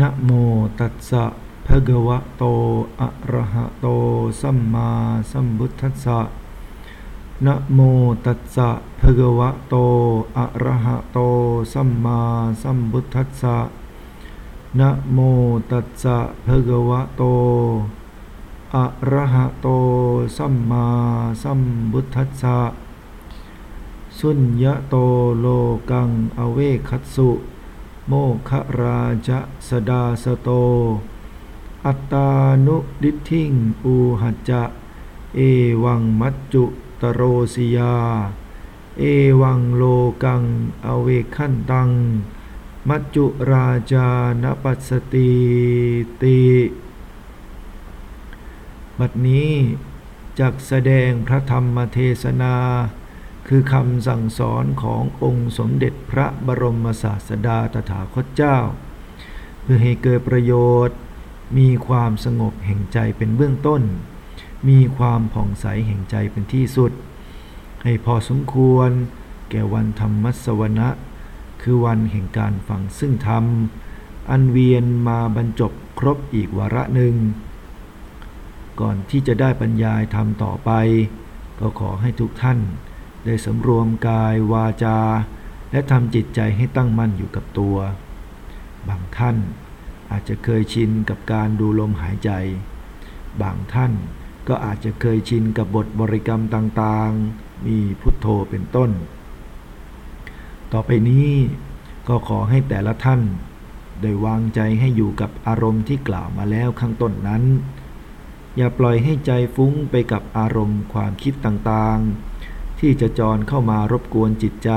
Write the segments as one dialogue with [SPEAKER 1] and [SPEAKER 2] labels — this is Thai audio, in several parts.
[SPEAKER 1] นะโมตัสสะภะคะวะโต อะระหะโต สัมมาสัมพุทธัสสะนะโมตัสสะภะคะวะโต อะระหะโต สัมมาสัมพุทธัสสะนะโมตัสสะภะคะวะโต อะระหะโต สัมมาสัมพุทธัสสะสุญญโตโลกังอเวคัสสุ โมคราจะสดาสโต อัตานุดิทิงอูหัจจะ เอวังมัจจุตโรสิยา เอวังโลกังอเวคันตัง มัจจุราจานปัสสติติบัดนี้จักแสดงพระธรรมเทศนา คือคำสั่งสอนขององค์สมเด็จพระบรมศาสดาตถาคตเจ้า เพื่อให้เกิดประโยชน์ มีความสงบแห่งใจเป็นเบื้องต้น มีความผ่องใสแห่งใจเป็นที่สุด ให้พอสมควร แก่วันธรรมสวนะคือวันแห่งการฟังซึ่งธรรม อันเวียนมาบรรจบครบอีกวาระหนึ่ง ก่อนที่จะได้บรรยายธรรมต่อไป ก็ขอให้ทุกท่าน ได้สำรวมกายวาจา และทำจิตใจให้ตั้งมั่นอยู่กับตัว บางท่านอาจจะเคยชินกับการดูลมหายใจ บางท่านก็อาจจะเคยชินกับบทบริกรรมต่างๆ มีพุทโธเป็นต้น ต่อไปนี้ก็ขอให้แต่ละท่านได้วางใจให้อยู่กับอารมณ์ที่กล่าวมาแล้วข้างต้นนั้น อย่าปล่อยให้ใจฟุ้งไปกับอารมณ์ความคิดต่างๆ ที่จะจรเข้ามารบกวนจิตใจ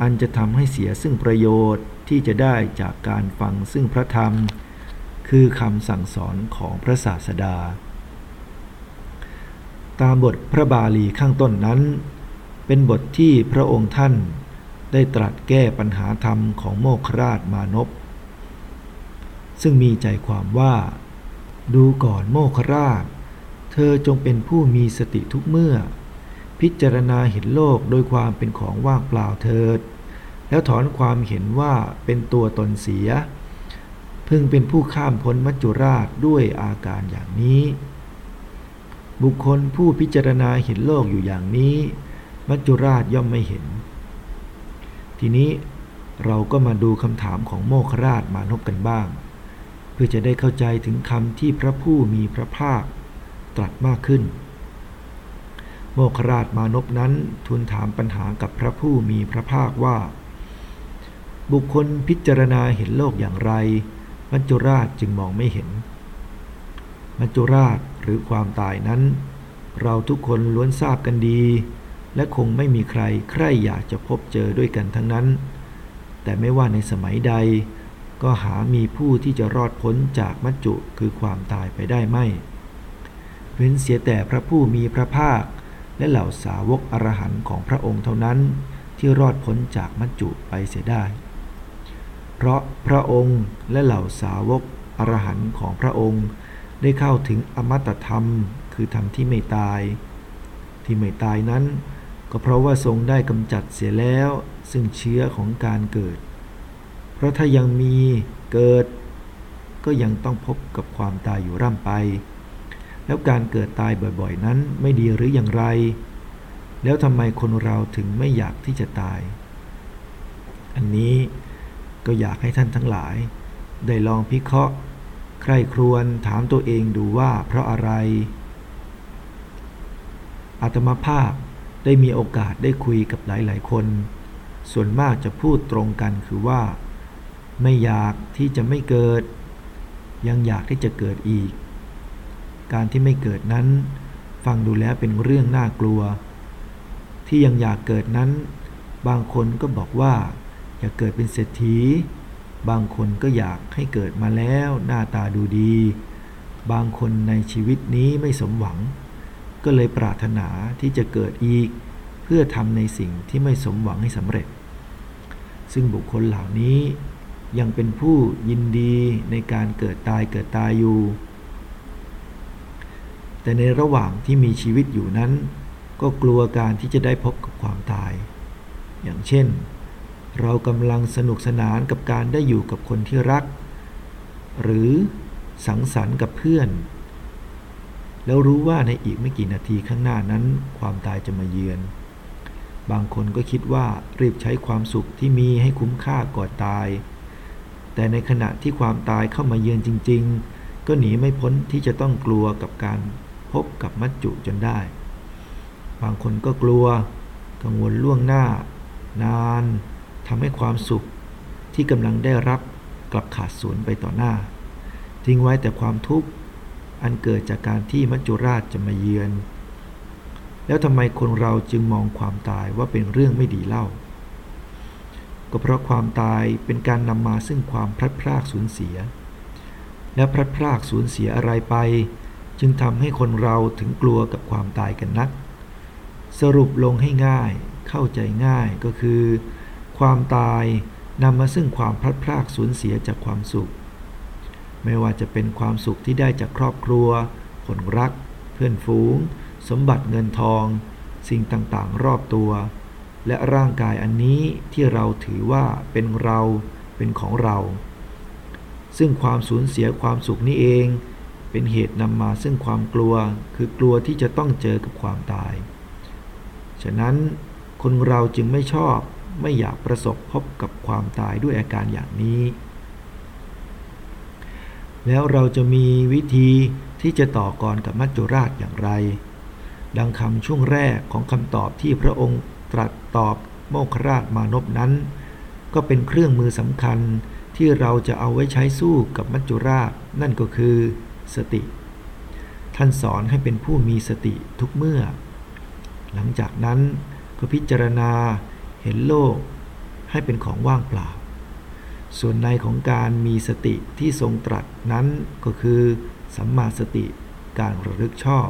[SPEAKER 1] อันจะทำให้เสียซึ่งประโยชน์ที่จะได้จากการฟังซึ่งพระธรรม คือคำสั่งสอนของพระศาสดา ตามบทพระบาลีข้างต้นนั้น เป็นบทที่พระองค์ท่านได้ตรัสแก้ปัญหาธรรมของโมคราชมานพซึ่งมีใจความว่า ดูก่อนโมคราช เธอจงเป็นผู้มีสติทุกเมื่อ พิจารณาเห็นโลกโดยความเป็นของว่างเปล่าเถิด แล้วถอนความเห็นว่าเป็นตัวตนเสีย พึงเป็นผู้ข้ามพ้นมัจจุราชด้วยอาการอย่างนี้ บุคคลผู้พิจารณาเห็นโลกอยู่อย่างนี้ มัจจุราชย่อมไม่เห็น ทีนี้เราก็มาดูคำถามของโมคราชมานพกันบ้าง เพื่อจะได้เข้าใจถึงคำที่พระผู้มีพระภาคตรัสมากขึ้น โมคราชมานพนั้นทูลถามปัญหากับพระผู้มีพระภาคว่า บุคคลพิจารณาเห็นโลกอย่างไร มัจจุราชจึงมองไม่เห็น มัจจุราชหรือความตายนั้น เราทุกคนล้วนทราบกันดี และคงไม่มีใครใคร่อยากจะพบเจอด้วยกันทั้งนั้น แต่ไม่ว่าในสมัยใด ก็หามีผู้ที่จะรอดพ้นจากมัจจุคือความตายไปได้ไม่เว้นเสียแต่พระผู้มีพระภาค และเหล่าสาวกอรหันต์ของพระองค์เท่านั้นที่รอดพ้นจากมัจจุไปเสียได้ เพราะพระองค์และเหล่าสาวกอรหันต์ของพระองค์ ได้เข้าถึงอมตะธรรม คือธรรมที่ไม่ตาย ที่ไม่ตายนั้น ก็เพราะว่าทรงได้กำจัดเสียแล้ว ซึ่งเชื้อของการเกิด เพราะถ้ายังมีเกิด ก็ยังต้องพบกับความตายอยู่ร่ำไป แล้วการเกิดตายบ่อยๆ นั้นไม่ดีหรืออย่างไร แล้วทำไมคนเราถึงไม่อยากที่จะตาย อันนี้ก็อยากให้ท่านทั้งหลาย ได้ลองพิเคราะห์ ใคร่ครวญถามตัวเองดูว่าเพราะอะไร อาตมาภาพได้มีโอกาสได้คุยกับหลายๆ คน ส่วนมากจะพูดตรงกันคือว่า ไม่อยากที่จะไม่เกิด ยังอยากที่จะเกิดอีก การที่ไม่เกิดนั้น ฟังดูแล้วเป็นเรื่องน่ากลัว ที่ยังอยากเกิดนั้น บางคนก็บอกว่า อยากเกิดเป็นเศรษฐี บางคนก็อยากให้เกิดมาแล้วหน้าตาดูดี บางคนในชีวิตนี้ไม่สมหวัง ก็เลยปรารถนาที่จะเกิดอีก เพื่อทำในสิ่งที่ไม่สมหวังให้สำเร็จ ซึ่งบุคคลเหล่านี้ยังเป็นผู้ยินดีในการเกิดตายเกิดตายอยู่ แต่ในระหว่างที่มีชีวิตอยู่นั้น ก็กลัวการที่จะได้พบกับความตาย อย่างเช่น เรากำลังสนุกสนานกับการได้อยู่กับคนที่รัก หรือสังสรรค์กับเพื่อน แล้วรู้ว่าในอีกไม่กี่นาทีข้างหน้านั้น ความตายจะมาเยือน บางคนก็คิดว่ารีบใช้ความสุขที่มีให้คุ้มค่าก่อนตาย แต่ในขณะที่ความตายเข้ามาเยือนจริง ๆ ก็หนีไม่พ้นที่จะต้องกลัวกับการ พบกับมัจจุจนได้ บางคนก็กลัว กังวลล่วงหน้า นานทำให้ความสุขที่กำลังได้รับกลับขาดสูญไปต่อหน้า ทิ้งไว้แต่ความทุกข์อันเกิดจากการที่มัจจุราชจะมาเยือน แล้วทำไมคนเราจึงมองความตายว่าเป็นเรื่องไม่ดีเล่า ก็เพราะความตายเป็นการนำมาซึ่งความพลัดพรากสูญเสีย และพลัดพรากสูญเสียอะไรไป จึงทำให้คนเราถึงกลัวกับความตายกันนัก สรุปลงให้ง่ายเข้าใจง่ายก็คือ ความตายนำมาซึ่งความพลัดพรากสูญเสียจากความสุข ไม่ว่าจะเป็นความสุขที่ได้จากครอบครัว คนรัก เพื่อนฝูง สมบัติเงินทอง สิ่งต่างๆ รอบตัว และร่างกายอันนี้ที่เราถือว่าเป็นเราเป็นของเรา ซึ่งความสูญเสียความสุขนี้เอง เป็นเหตุนำมาซึ่งความกลัว คือกลัวที่จะต้องเจอกับความตาย ฉะนั้นคนเราจึงไม่ชอบไม่อยากประสบพบกับความตายด้วยอาการอย่างนี้ แล้วเราจะมีวิธีที่จะต่อกรกับมัจจุราชอย่างไร ดังคำช่วงแรกของคำตอบที่พระองค์ตรัสตอบโมคราชมานพนั้น ก็เป็นเครื่องมือสำคัญที่เราจะเอาไว้ใช้สู้กับมัจจุราชนั่นก็คือ สติ ท่านสอนให้เป็นผู้มีสติทุกเมื่อ หลังจากนั้นก็พิจารณาเห็นโลกให้เป็นของว่างเปล่า ส่วนในของการมีสติที่ทรงตรัสนั้นก็คือสัมมาสติการระลึกชอบ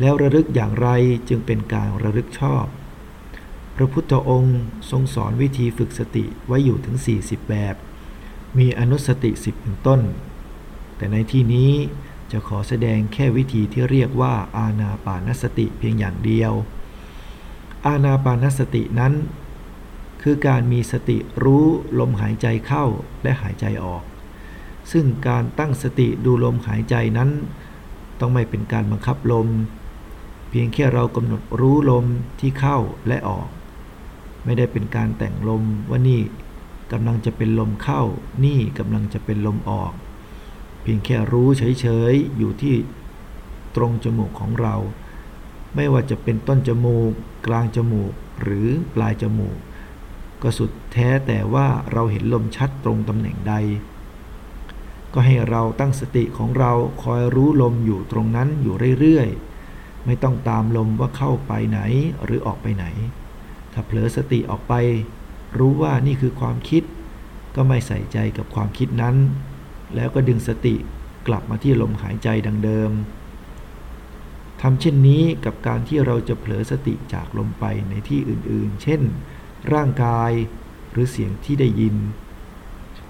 [SPEAKER 1] แล้วระลึกอย่างไรจึงเป็นการระลึกชอบ พระพุทธองค์ทรงสอนวิธีฝึกสติไว้อยู่ถึง 40 แบบ มีอนุสติสิบเป็นต้น แต่ในที่นี้จะขอแสดงแค่วิธีที่เรียกว่าอาณาปานสติเพียงอย่างเดียว อาณาปานสตินั้น คือการมีสติรู้ลมหายใจเข้าและหายใจออก ซึ่งการตั้งสติดูลมหายใจนั้น ต้องไม่เป็นการบังคับลม เพียงแค่เรากำหนดรู้ลมที่เข้าและออก ไม่ได้เป็นการแต่งลมว่านี่กำลังจะเป็นลมเข้า นี่กำลังจะเป็นลมออก เพียงแค่รู้เฉยๆ อยู่ที่ตรงจมูกของเรา ไม่ว่าจะเป็นต้นจมูก กลางจมูก หรือปลายจมูก ก็สุดแท้แต่ว่าเราเห็นลมชัดตรงตำแหน่งใด ก็ให้เราตั้งสติของเราคอยรู้ลมอยู่ตรงนั้นอยู่เรื่อยๆ ไม่ต้องตามลมว่าเข้าไปไหนหรือออกไปไหน ถ้าเผลอสติออกไป รู้ว่านี่คือความคิด ก็ไม่ใส่ใจกับความคิดนั้น แล้วก็ดึงสติกลับมาที่ลมหายใจดังเดิมทำเช่นนี้กับการที่เราจะเผลอสติจากลมไปในที่อื่นๆ เช่น ร่างกายหรือเสียงที่ได้ยิน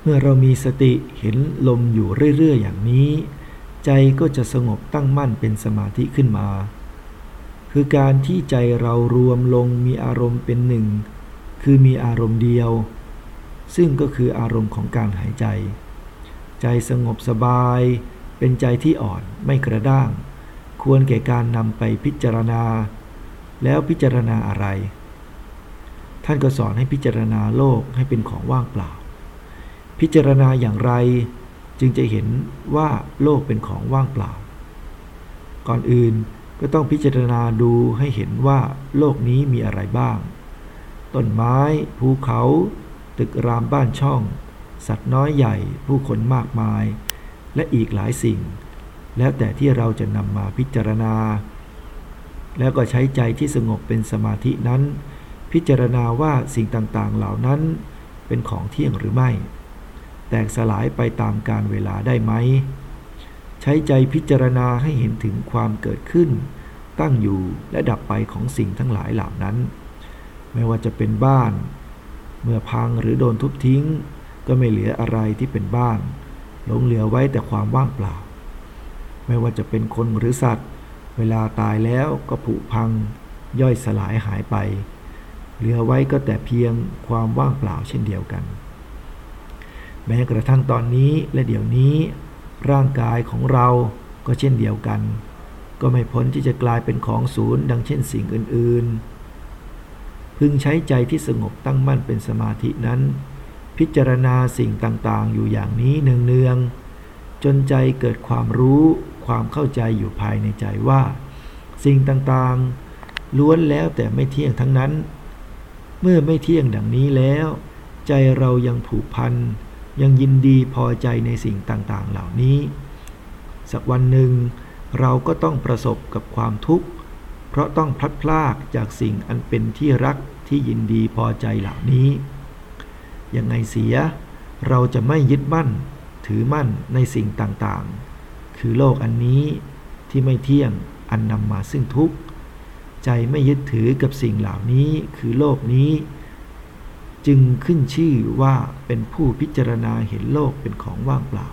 [SPEAKER 1] เมื่อเรามีสติเห็นลมอยู่เรื่อย ๆ อย่างนี้ ใจก็จะสงบตั้งมั่นเป็นสมาธิขึ้นมา คือการที่ใจเรารวมลงมีอารมณ์เป็นหนึ่ง คือมีอารมณ์เดียว ซึ่งก็คืออารมณ์ของการหายใจ ใจสงบสบาย เป็นใจที่อ่อนไม่กระด้าง ควรแก่การนำไปพิจารณา แล้วพิจารณาอะไร ท่านก็สอนให้พิจารณาโลกให้เป็นของว่างเปล่า พิจารณาอย่างไรจึงจะเห็นว่าโลกเป็นของว่างเปล่า ก่อนอื่นก็ต้องพิจารณาดูให้เห็นว่าโลกนี้มีอะไรบ้าง ต้นไม้ ภูเขา ตึกรามบ้านช่อง สัตว์น้อยใหญ่ผู้คนมากมาย และอีกหลายสิ่ง แล้วแต่ที่เราจะนำมาพิจารณา แล้วก็ใช้ใจที่สงบเป็นสมาธินั้น พิจารณาว่าสิ่งต่างๆเหล่านั้น เป็นของเที่ยงหรือไม่ แตกสลายไปตามการเวลาได้ไหม ใช้ใจพิจารณาให้เห็นถึงความเกิดขึ้น ตั้งอยู่และดับไปของสิ่งทั้งหลายเหล่านั้น ไม่ว่าจะเป็นบ้าน เมื่อพังหรือโดนทุบทิ้ง ก็ไม่เหลืออะไรที่เป็นบ้าน หลงเหลือไว้แต่ความว่างเปล่า ไม่ว่าจะเป็นคนหรือสัตว์ เวลาตายแล้วก็ผุพัง ย่อยสลายหายไป เหลือไว้ก็แต่เพียงความว่างเปล่าเช่นเดียวกัน แม้กระทั่งตอนนี้และเดี๋ยวนี้ ร่างกายของเราก็เช่นเดียวกัน ก็ไม่พ้นที่จะกลายเป็นของศูนย์ดังเช่นสิ่งอื่น ๆ พึงใช้ใจที่สงบตั้งมั่นเป็นสมาธินั้น พิจารณาสิ่งต่างๆ อยู่อย่างนี้เนืองๆจนใจเกิดความรู้ความเข้าใจอยู่ภายในใจว่า สิ่งต่างๆ ล้วนแล้วแต่ไม่เที่ยงทั้งนั้น เมื่อไม่เที่ยงดังนี้แล้ว ใจเรายังผูกพันยังยินดีพอใจในสิ่งต่างๆ เหล่านี้ สักวันหนึ่งเราก็ต้องประสบกับความทุกข์ เพราะต้องพลัดพรากจากสิ่งอันเป็นที่รักที่ยินดีพอใจเหล่านี้ ยังไงเสีย เราจะไม่ยึดมั่น ถือมั่นในสิ่งต่างๆ คือโลกอันนี้ที่ไม่เที่ยงอันนำมาซึ่งทุกข์ ใจไม่ยึดถือกับสิ่งเหล่านี้คือโลกนี้ จึงขึ้นชื่อว่าเป็นผู้พิจารณาเห็นโลกเป็นของว่างเปล่า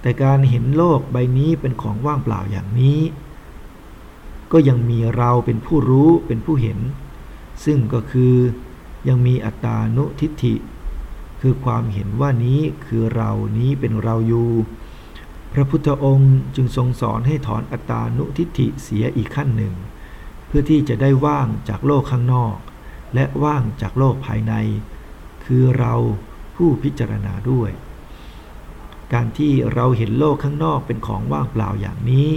[SPEAKER 1] แต่การเห็นโลกใบนี้เป็นของว่างเปล่าอย่างนี้ ก็ยังมีเราเป็นผู้รู้เป็นผู้เห็น ซึ่งก็คือ ยังมีอัตตานุทิฏฐิ คือความเห็นว่านี้คือเรานี้เป็นเราอยู่ พระพุทธองค์จึงทรงสอนให้ถอนอัตตานุทิฏฐิเสียอีกขั้นหนึ่ง เพื่อที่จะได้ว่างจากโลกข้างนอก และว่างจากโลกภายใน คือเราผู้พิจารณาด้วย การที่เราเห็นโลกข้างนอกเป็นของว่างเปล่าอย่างนี้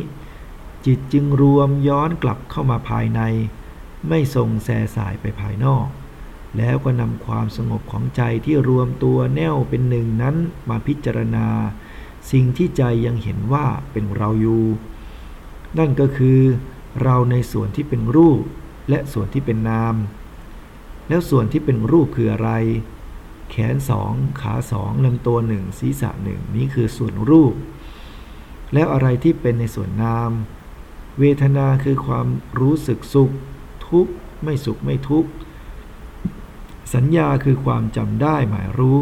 [SPEAKER 1] จิตจึงรวมย้อนกลับเข้ามาภายใน ไม่ส่งแสสายไปภายนอก แล้วก็นำความสงบของใจที่รวมตัวแน่วเป็นหนึ่งนั้นมาพิจารณา สิ่งที่ใจยังเห็นว่าเป็นเราอยู่ นั่นก็คือเราในส่วนที่เป็นรูปและส่วนที่เป็นนาม แล้วส่วนที่เป็นรูปคืออะไร แขนสองขาสองลำตัวหนึ่งศีรษะหนึ่งนี้คือส่วนรูป แล้วอะไรที่เป็นในส่วนนาม เวทนาคือความรู้สึกสุข ทุกข์ไม่สุขไม่ทุกข์ สัญญาคือความจำได้หมายรู้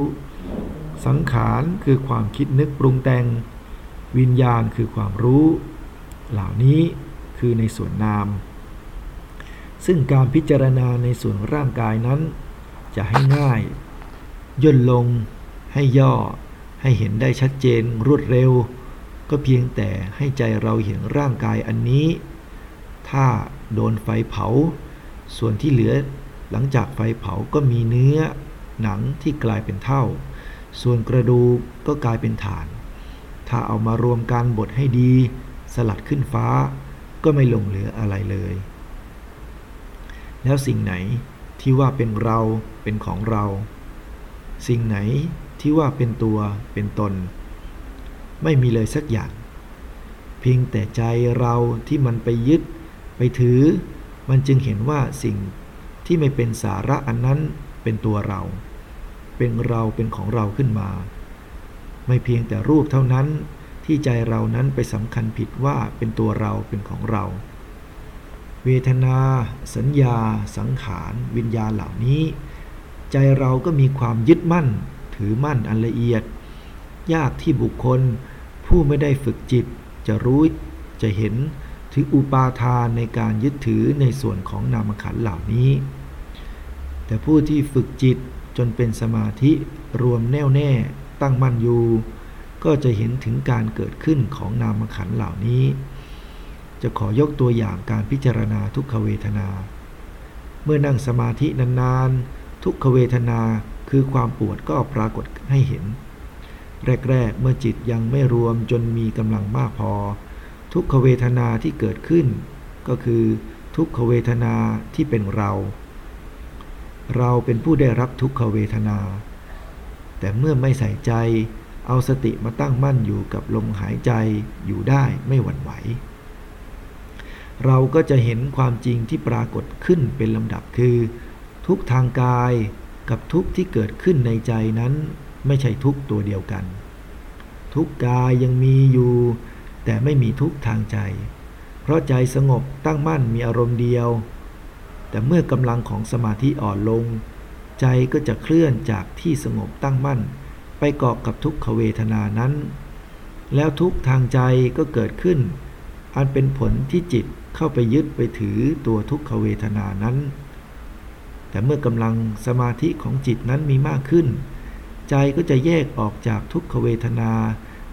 [SPEAKER 1] สังขารคือความคิดนึกปรุงแต่ง วิญญาณคือความรู้ เหล่านี้คือในส่วนนาม ซึ่งการพิจารณาในส่วนร่างกายนั้น จะให้ง่าย ย่นลง ให้ย่อ ให้เห็นได้ชัดเจนรวดเร็ว ก็เพียงแต่ให้ใจเราเห็นร่างกายอันนี้ ถ้าโดนไฟเผา ส่วนที่เหลือ หลังจากไฟเผาก็มีเนื้อหนังที่กลายเป็นเท่า ส่วนกระดูกก็กลายเป็นฐาน ถ้าเอามารวมกันบดให้ดี สลัดขึ้นฟ้า ก็ไม่ลงเหลืออะไรเลย แล้วสิ่งไหนที่ว่าเป็นเราเป็นของเรา สิ่งไหนที่ว่าเป็นตัวเป็นตน ไม่มีเลยสักอย่าง เพียงแต่ใจเราที่มันไปยึด ไปถือ มันจึงเห็นว่าสิ่ง ที่ไม่เป็นสาระอันนั้นเป็นตัวเรา เป็นเราเป็นของเราขึ้นมา ไม่เพียงแต่รูปเท่านั้นที่ใจเรานั้นไปสำคัญผิดว่าเป็นตัวเราเป็นของเรา เวทนา สัญญา สังขาร วิญญาณเหล่านี้ ใจเราก็มีความยึดมั่น ถือมั่นอันละเอียด ยากที่บุคคล ผู้ไม่ได้ฝึกจิต จะรู้จะเห็นถึงอุปาทานในการยึดถือในส่วนของนามขันเหล่านี้ แต่ผู้ที่ฝึกจิตจนเป็นสมาธิรวมแน่วแน่ตั้งมั่นอยู่ ก็จะเห็นถึงการเกิดขึ้นของนามขันเหล่านี้ จะขอยกตัวอย่างการพิจารณาทุกขเวทนา เมื่อนั่งสมาธินานๆ ทุกขเวทนาคือความปวดก็ปรากฏให้เห็น แรก ๆ เมื่อจิตยังไม่รวมจนมีกำลังมากพอ ทุกขเวทนาที่เกิดขึ้น ก็คือทุกขเวทนาที่เป็นเรา เราเป็นผู้ได้รับทุกขเวทนา แต่เมื่อไม่ใส่ใจเอาสติมาตั้งมั่นอยู่กับลมหายใจอยู่ได้ไม่หวั่นไหว เราก็จะเห็นความจริงที่ปรากฏขึ้นเป็นลำดับคือ ทุกทางกายกับทุกที่เกิดขึ้นในใจนั้น ไม่ใช่ทุกตัวเดียวกัน ทุกกายยังมีอยู่ แต่ไม่มีทุกทางใจ เพราะใจสงบตั้งมั่นมีอารมณ์เดียว แต่เมื่อกำลังของสมาธิอ่อนลง ใจก็จะเคลื่อนจากที่สงบตั้งมั่น ไปเกาะกับทุกขเวทนานั้น แล้วทุกทางใจก็เกิดขึ้น อันเป็นผลที่จิตเข้าไปยึดไปถือตัวทุกขเวทนานั้น แต่เมื่อกำลังสมาธิของจิตนั้นมีมากขึ้น ใจก็จะแยกออกจากทุกขเวทนา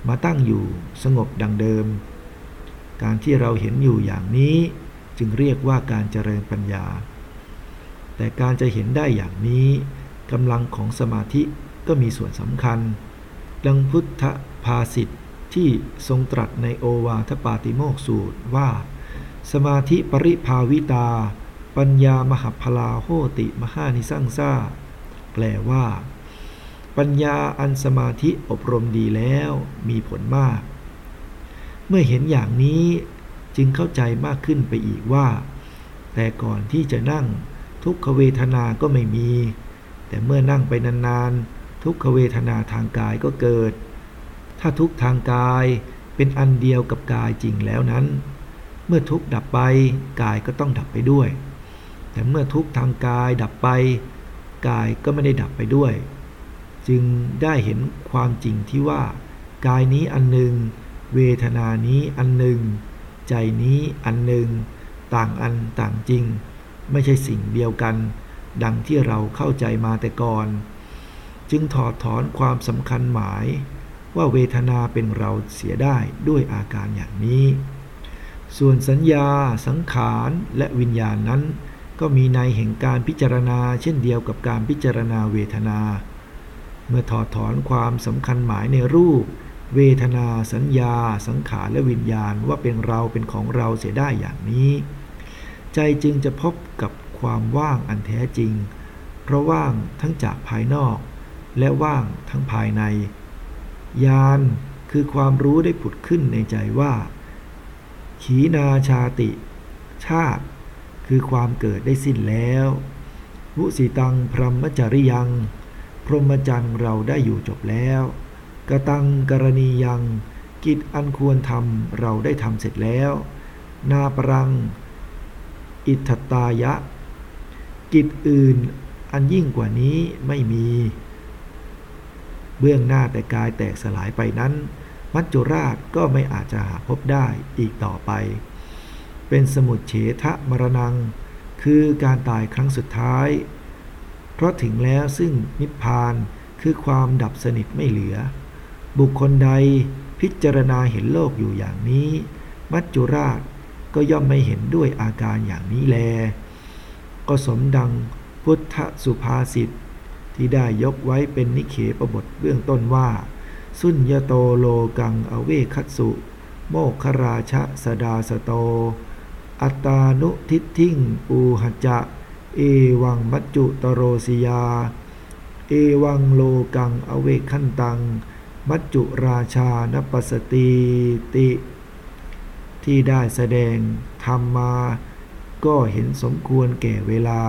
[SPEAKER 1] มาตั้งอยู่สงบดังเดิม การที่เราเห็นอยู่อย่างนี้ จึงเรียกว่าการเจริญปัญญา แต่การจะเห็นได้อย่างนี้กำลังของสมาธิก็มีส่วนสำคัญ ดังพุทธภาษิตที่ทรงตรัสในโอวาทปาติโมกสูตรว่า สมาธิปริภาวิตา ปัญญามหพลาโหติมหานิสังซาแปลว่า ปัญญาอันสมาธิอบรมดีแล้วมีผลมาก เมื่อเห็นอย่างนี้ จึงเข้าใจมากขึ้นไปอีกว่า แต่ก่อนที่จะนั่งทุกขเวทนาก็ไม่มี แต่เมื่อนั่งไปนานๆ ทุกขเวทนาทางกายก็เกิด ถ้าทุกทางกายเป็นอันเดียวกับกายจริงแล้วนั้น เมื่อทุกดับไปกายก็ต้องดับไปด้วย แต่เมื่อทุกทางกายดับไปกายก็ไม่ได้ดับไปด้วย จึงได้เห็นความจริงที่ว่า กายนี้อันหนึ่ง เวทนานี้อันหนึ่ง ใจนี้อันหนึ่งต่างอันต่างจริง ไม่ใช่สิ่งเดียวกัน ดังที่เราเข้าใจมาแต่ก่อน จึงถอดถอนความสำคัญหมาย ว่าเวทนาเป็นเราเสียได้ด้วยอาการอย่างนี้ ส่วนสัญญา สังขารและวิญญาณนั้น ก็มีในแห่งการพิจารณาเช่นเดียวกับการพิจารณาเวทนา เมื่อถอดถอนความสำคัญหมายในรูป เวทนาสัญญา สังขารและวิญญาณว่าเป็นเราเป็นของเราเสียได้อย่างนี้ ใจจึงจะพบกับความว่างอันแท้จริง เพราะว่างทั้งจากภายนอก และว่างทั้งภายใน ญาณคือความรู้ได้ผุดขึ้นในใจว่า ขีนาชาติ ชาติ คือความเกิดได้สิ้นแล้ว วุสิตังพรหมจริยัง พรหมจรรย์เราได้อยู่จบแล้ว กตังกรณียัง กิจอันควรทำเราได้ทำเสร็จแล้ว นาปรัง อิทตายะ กิจอื่นอันยิ่งกว่านี้ไม่มี เบื้องหน้าแต่กายแตกสลายไปนั้น มัจจุราชก็ไม่อาจจะหาพบได้อีกต่อไป เป็นสมุดเฉทะมรณังคือการตายครั้งสุดท้าย เพราะถึงแล้วซึ่งนิพพานคือความดับสนิทไม่เหลือ บุคคลใดพิจารณาเห็นโลกอยู่อย่างนี้ มัจจุราชก็ย่อมไม่เห็นด้วยอาการอย่างนี้แล ก็สมดังพุทธสุภาษิตที่ได้ยกไว้เป็นนิเคปบทเบื้องต้นว่า สุญญโตโลกังอเวคัตสุ โมคราชะสดาสโต อัตานุทิทิงปูหจะ เอวังมัจจุตโรสิยา เอวังโลกังอเวคันตัง มัจจุราชานปสติติ ที่ได้แสดงธรรมมา ก็เห็นสมควรแก่เวลา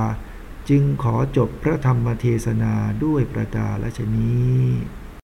[SPEAKER 1] จึงขอจบพระธรรมเทศนาด้วยประกาศชนี้